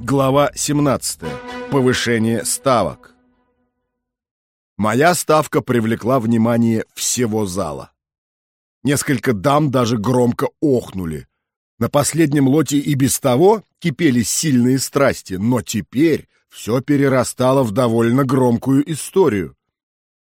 Глава 17. Повышение ставок. Моя ставка привлекла внимание всего зала. Несколько дам даже громко охнули. На последнем лоте и без того кипели сильные страсти, но теперь все перерастало в довольно громкую историю.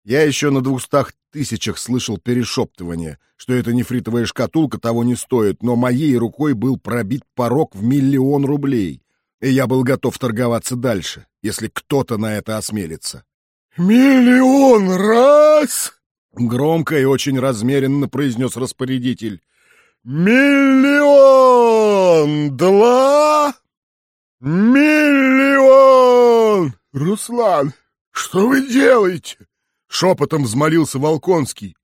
Я еще на двухстах тысячах слышал перешептывание, что эта нефритовая шкатулка того не стоит, но моей рукой был пробит порог в миллион рублей, и я был готов торговаться дальше, если кто-то на это осмелится. «Миллион раз!» — громко и очень размеренно произнес распорядитель. «Миллион два! Миллион! Руслан, что вы делаете?» Шепотом взмолился Волконский.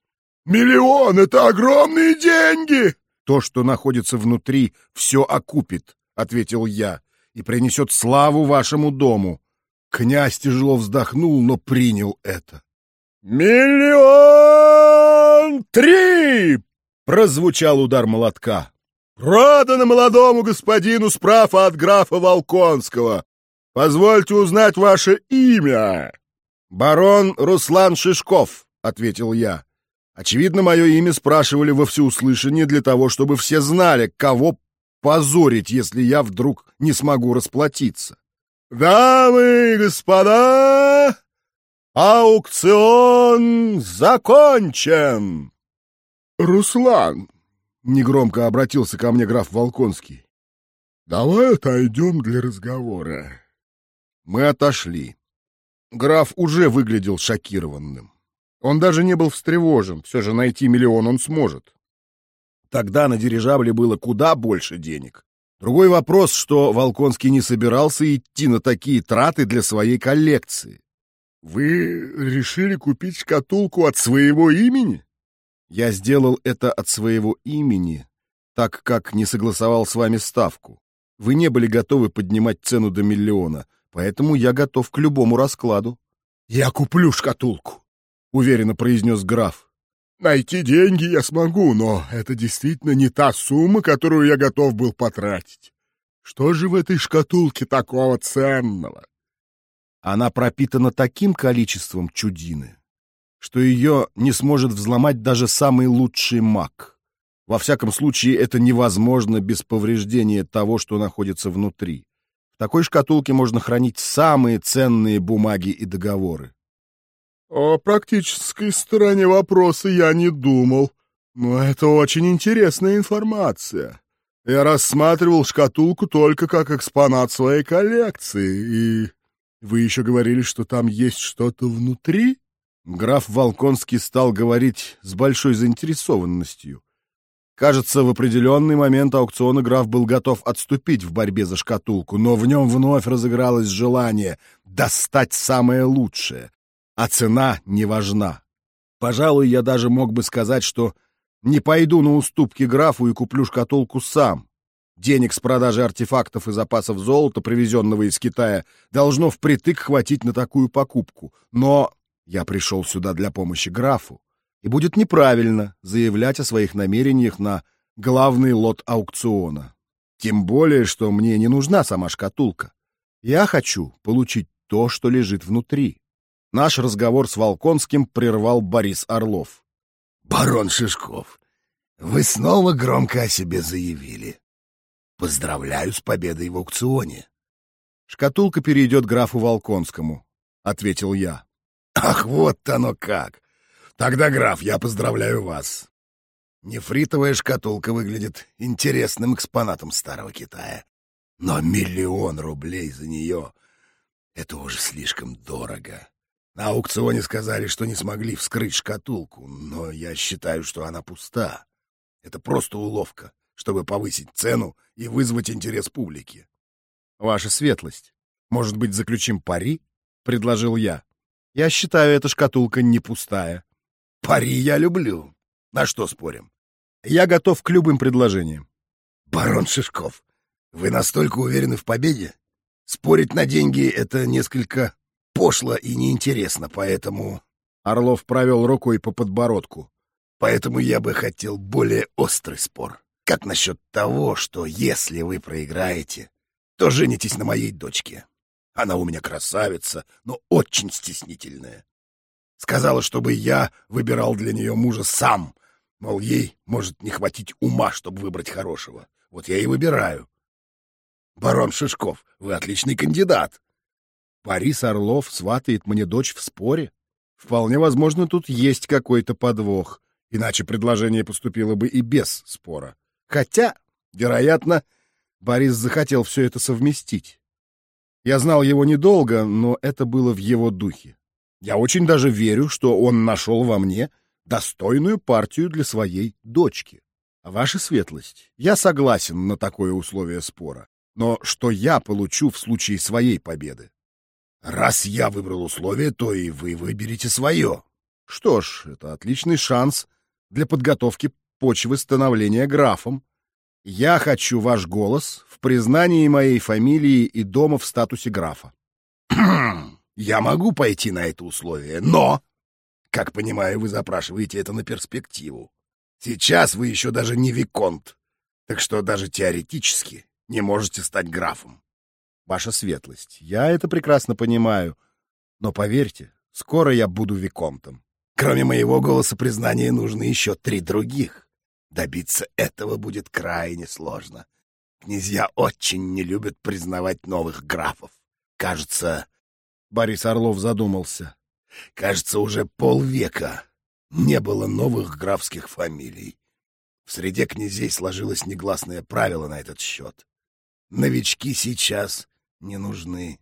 «Миллион — это огромные деньги!» «То, что находится внутри, все окупит», — ответил я, «и принесет славу вашему дому». Князь тяжело вздохнул, но принял это. «Миллион три!» — прозвучал удар молотка. «Продано молодому господину справа от графа Волконского. Позвольте узнать ваше имя». «Барон Руслан Шишков», — ответил я. Очевидно, мое имя спрашивали во всеуслышание для того, чтобы все знали, кого позорить, если я вдруг не смогу расплатиться. «Дамы и господа, аукцион закончен!» «Руслан», — негромко обратился ко мне граф Волконский, — «давай отойдем для разговора». Мы отошли. Граф уже выглядел шокированным. Он даже не был встревожен, все же найти миллион он сможет. Тогда на дирижабле было куда больше денег. Другой вопрос, что Волконский не собирался идти на такие траты для своей коллекции. «Вы решили купить шкатулку от своего имени?» «Я сделал это от своего имени, так как не согласовал с вами ставку. Вы не были готовы поднимать цену до миллиона, поэтому я готов к любому раскладу». «Я куплю шкатулку», — уверенно произнес граф. «Найти деньги я смогу, но это действительно не та сумма, которую я готов был потратить. Что же в этой шкатулке такого ценного?» Она пропитана таким количеством чудины, что ее не сможет взломать даже самый лучший маг. Во всяком случае, это невозможно без повреждения того, что находится внутри. В такой шкатулке можно хранить самые ценные бумаги и договоры. О практической стороне вопроса я не думал, но это очень интересная информация. Я рассматривал шкатулку только как экспонат своей коллекции, и вы еще говорили, что там есть что-то внутри? Граф Волконский стал говорить с большой заинтересованностью. Кажется, в определенный момент аукциона граф был готов отступить в борьбе за шкатулку, но в нем вновь разыгралось желание достать самое лучшее, а цена не важна. Пожалуй, я даже мог бы сказать, что не пойду на уступки графу и куплю шкатулку сам. Денег с продажи артефактов и запасов золота, привезенного из Китая, должно впритык хватить на такую покупку. Но я пришел сюда для помощи графу и будет неправильно заявлять о своих намерениях на главный лот аукциона. Тем более, что мне не нужна сама шкатулка. Я хочу получить то, что лежит внутри. Наш разговор с Волконским прервал Борис Орлов. «Барон Шишков, вы снова громко о себе заявили. Поздравляю с победой в аукционе». «Шкатулка перейдет графу Волконскому», — ответил я. «Ах, вот оно как! Тогда, граф, я поздравляю вас. Нефритовая шкатулка выглядит интересным экспонатом старого Китая. Но миллион рублей за нее — это уже слишком дорого. На аукционе сказали, что не смогли вскрыть шкатулку, но я считаю, что она пуста. Это просто уловка, чтобы повысить цену и вызвать интерес публики. — Ваша светлость, может быть, заключим пари? — предложил я. — Я считаю, эта шкатулка не пустая. Пари я люблю. На что спорим? Я готов к любым предложениям. Барон Шишков, вы настолько уверены в победе? Спорить на деньги — это несколько пошло и неинтересно, поэтому... Орлов провел рукой по подбородку. Поэтому я бы хотел более острый спор. Как насчет того, что если вы проиграете, то женитесь на моей дочке. Она у меня красавица, но очень стеснительная. Сказала, чтобы я выбирал для нее мужа сам, мол, ей может не хватить ума, чтобы выбрать хорошего. Вот я и выбираю. Барон Шишков, вы отличный кандидат. Борис Орлов сватает мне дочь в споре? Вполне возможно, тут есть какой-то подвох, иначе предложение поступило бы и без спора. Хотя, вероятно, Борис захотел все это совместить. Я знал его недолго, но это было в его духе. Я очень даже верю, что он нашел во мне достойную партию для своей дочки. Ваша светлость, я согласен на такое условие спора. Но что я получу в случае своей победы? Раз я выбрал условие, то и вы выберете свое. Что ж, это отличный шанс для подготовки почвы становления графом. Я хочу ваш голос в признании моей фамилии и дома в статусе графа. Я могу пойти на это условие, но, как понимаю, вы запрашиваете это на перспективу. Сейчас вы еще даже не виконт, так что даже теоретически не можете стать графом. Ваша светлость, я это прекрасно понимаю, но поверьте, скоро я буду виконтом. Кроме моего голоса признания нужно еще три других. Добиться этого будет крайне сложно. Князья очень не любят признавать новых графов. Кажется, Борис Орлов задумался. Кажется, уже полвека не было новых графских фамилий. В среде князей сложилось негласное правило на этот счет. Новички сейчас не нужны.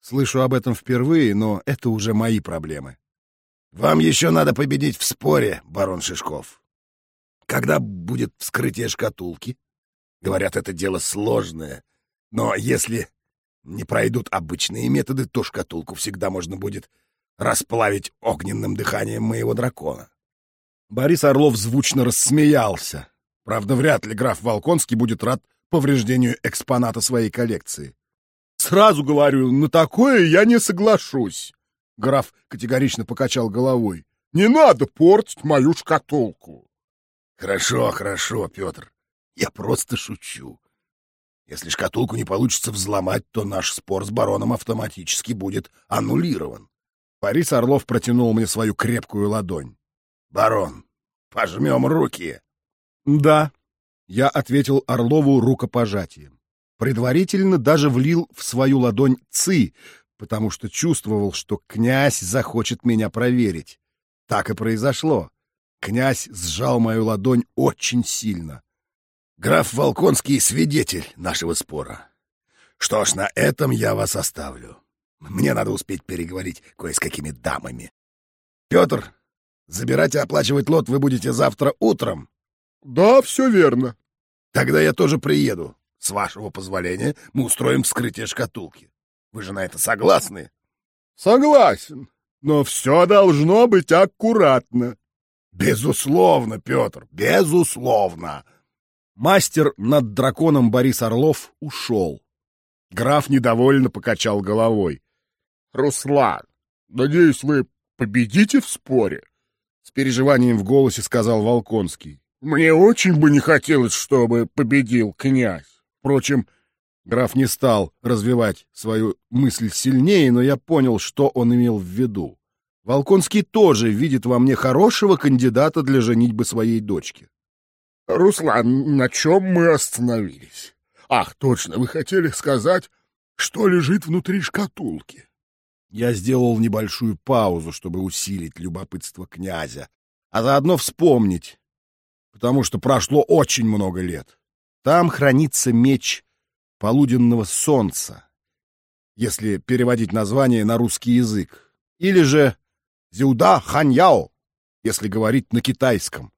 Слышу об этом впервые, но это уже мои проблемы. Вам еще надо победить в споре, барон Шишков. Когда будет вскрытие шкатулки? Говорят, это дело сложное. Но если не пройдут обычные методы, то шкатулку всегда можно будет расплавить огненным дыханием моего дракона. Борис Орлов звучно рассмеялся. Правда, вряд ли граф Волконский будет рад повреждению экспоната своей коллекции. «Сразу говорю, на такое я не соглашусь!» Граф категорично покачал головой. «Не надо портить мою шкатулку!» «Хорошо, хорошо, Петр. Я просто шучу. Если шкатулку не получится взломать, то наш спор с бароном автоматически будет аннулирован. Борис Орлов протянул мне свою крепкую ладонь. «Барон, пожмем руки!» «Да», — я ответил Орлову рукопожатием. Предварительно даже влил в свою ладонь ци, потому что чувствовал, что князь захочет меня проверить. Так и произошло. Князь сжал мою ладонь очень сильно. Граф Волконский — свидетель нашего спора. Что ж, на этом я вас оставлю. Мне надо успеть переговорить кое с какими дамами. Петр, забирать и оплачивать лот вы будете завтра утром? Да, все верно. Тогда я тоже приеду. С вашего позволения мы устроим вскрытие шкатулки. Вы же на это согласны? Согласен. Но все должно быть аккуратно. Безусловно, Петр, безусловно. Мастер над драконом Борис Орлов ушел. Граф недовольно покачал головой. — Руслан, надеюсь, вы победите в споре? — с переживанием в голосе сказал Волконский. — Мне очень бы не хотелось, чтобы победил князь. Впрочем, граф не стал развивать свою мысль сильнее, но я понял, что он имел в виду. Волконский тоже видит во мне хорошего кандидата для женитьбы своей дочки. Руслан, на чем мы остановились? Ах, точно, вы хотели сказать, что лежит внутри шкатулки. Я сделал небольшую паузу, чтобы усилить любопытство князя, а заодно вспомнить, потому что прошло очень много лет. Там хранится меч полуденного солнца, если переводить название на русский язык, или же Зюда Ханьяо, если говорить на китайском.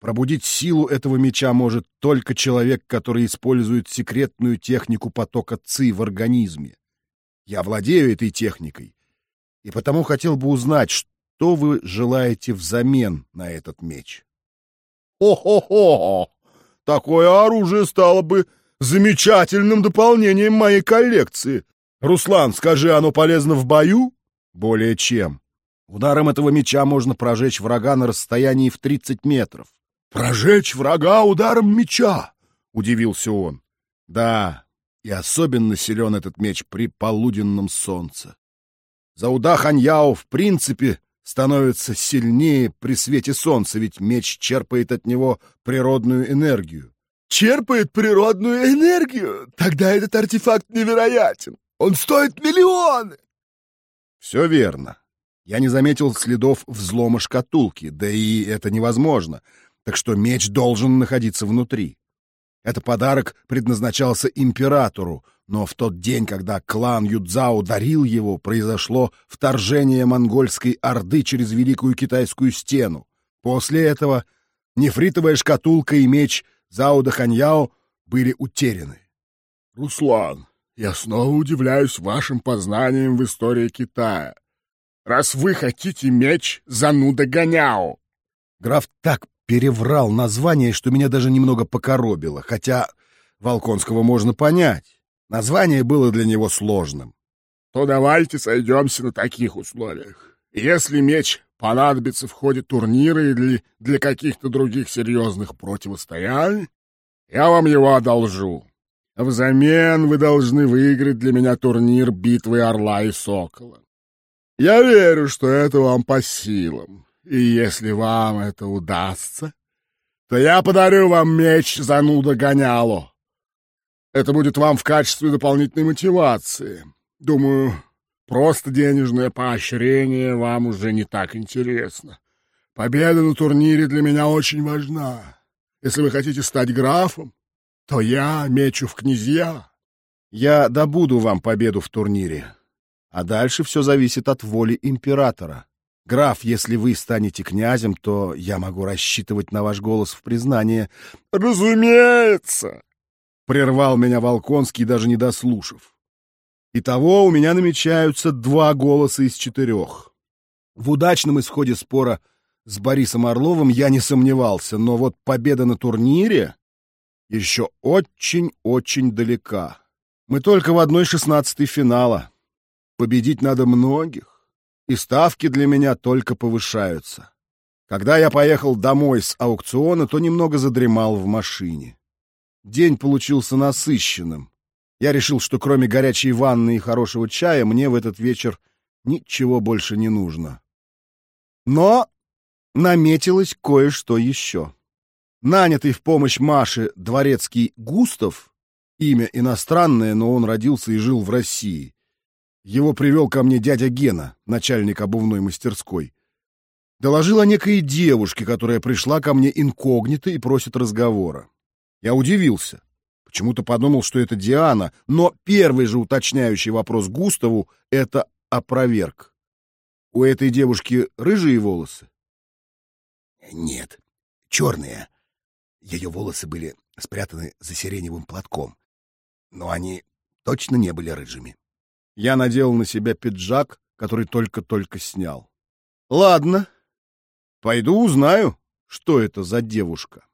Пробудить силу этого меча может только человек, который использует секретную технику потока ЦИ в организме. Я владею этой техникой, и потому хотел бы узнать, что вы желаете взамен на этот меч. Хо-хо-хо! Такое оружие стало бы замечательным дополнением моей коллекции. Руслан, скажи, оно полезно в бою? Более чем. Ударом этого меча можно прожечь врага на расстоянии в 30 метров. «Прожечь врага ударом меча!» — удивился он. «Да, И особенно силен этот меч при полуденном солнце. Зауда Ханьяо в принципе становится сильнее при свете солнца, ведь меч черпает от него природную энергию. Черпает природную энергию? Тогда этот артефакт невероятен. Он стоит миллионы. Все верно. Я не заметил следов взлома шкатулки, да и это невозможно, так что меч должен находиться внутри. Это подарок предназначался императору, но в тот день, когда клан Юдзао дарил его, произошло вторжение монгольской орды через Великую Китайскую стену. После этого нефритовая шкатулка и меч Зао Ханьяо были утеряны. «Руслан, я снова удивляюсь вашим познаниям в истории Китая. Раз вы хотите меч Зануда Гоняо!» Граф так переврал название, что меня даже немного покоробило, хотя Волконского можно понять. Название было для него сложным. «То давайте сойдемся на таких условиях. Если меч понадобится в ходе турнира или для каких-то других серьезных противостояний, я вам его одолжу. Взамен вы должны выиграть для меня турнир битвы Орла и Сокола. Я верю, что это вам по силам. И если вам это удастся, то я подарю вам меч зануда гоняло. Это будет вам в качестве дополнительной мотивации. Думаю, просто денежное поощрение вам уже не так интересно. Победа на турнире для меня очень важна. Если вы хотите стать графом, то я мечу в князья. Я добуду вам победу в турнире. А дальше все зависит от воли императора. Граф, если вы станете князем, то я могу рассчитывать на ваш голос в признание. Разумеется, прервал меня Волконский, даже не дослушав. Итого у меня намечаются два голоса из четырех. В удачном исходе спора с Борисом Орловым я не сомневался, но вот победа на турнире еще очень-очень далека. Мы только в одной шестнадцатой финала. Победить надо многих и ставки для меня только повышаются. Когда я поехал домой с аукциона, то немного задремал в машине. День получился насыщенным. Я решил, что кроме горячей ванны и хорошего чая мне в этот вечер ничего больше не нужно. Но наметилось кое-что еще. Нанятый в помощь Маше дворецкий Густав, имя иностранное, но он родился и жил в России, его привел ко мне дядя Гена, начальник обувной мастерской. Доложил о некой девушке, которая пришла ко мне инкогнито и просит разговора. Я удивился. Почему-то подумал, что это Диана, но первый же уточняющий вопрос Густаву — это опроверг. У этой девушки рыжие волосы? Нет, черные. Ее волосы были спрятаны за сиреневым платком, но они точно не были рыжими. Я надел на себя пиджак, который только-только снял. Ладно, пойду узнаю, что это за девушка.